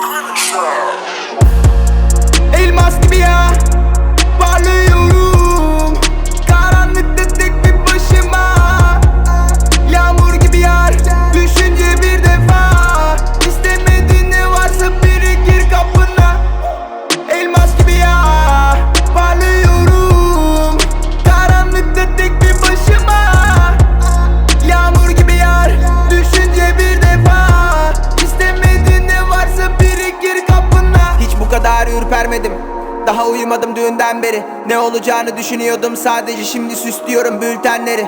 Critics Daha uyumadım düğünden beri. Ne olacağını düşünüyordum sadece. Şimdi süslüyorum bültenleri.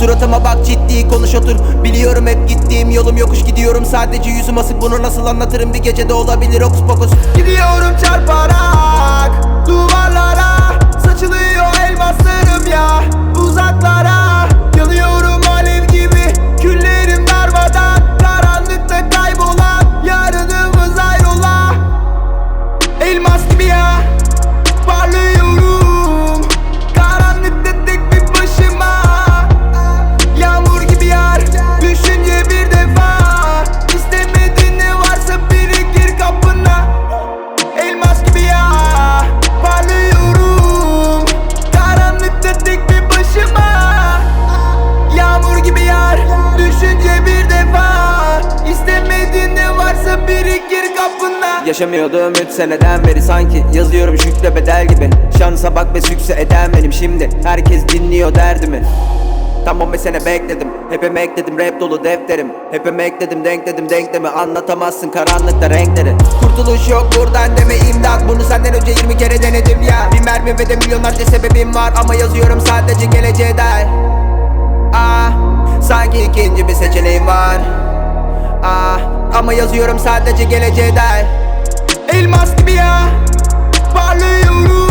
Suratıma bak ciddi konuş otur. Biliyorum hep gittiğim yolum yokuş. Gidiyorum Sadece yüzüm asık. Bunu nasıl anlatırım? Bir gecede olabilir okus pokus. Gidiyorum Yaşamıyordum 3 seneden beri sanki. Yazıyorum şükre bedel gibi. Şansa bak ve sükse eden benim. Şimdi Herkes dinliyor derdimi. Tam 15 sene bekledim. Hep emek dedim rap dolu defterim. Hep emek dedim denk dedim denklemi Anlatamazsın karanlıkta renkleri. Kurtuluş yok buradan deme imdat. Bunu senden önce 20 kere denedim ya. Bir mermi ve de milyonlarca sebebim var. Ama yazıyorum sadece geleceğe dair. Ah, sanki ikinci bir seçeneğim var. Ah, ama yazıyorum sadece geleceğe dair Elmas gibi ya. Parlıyorum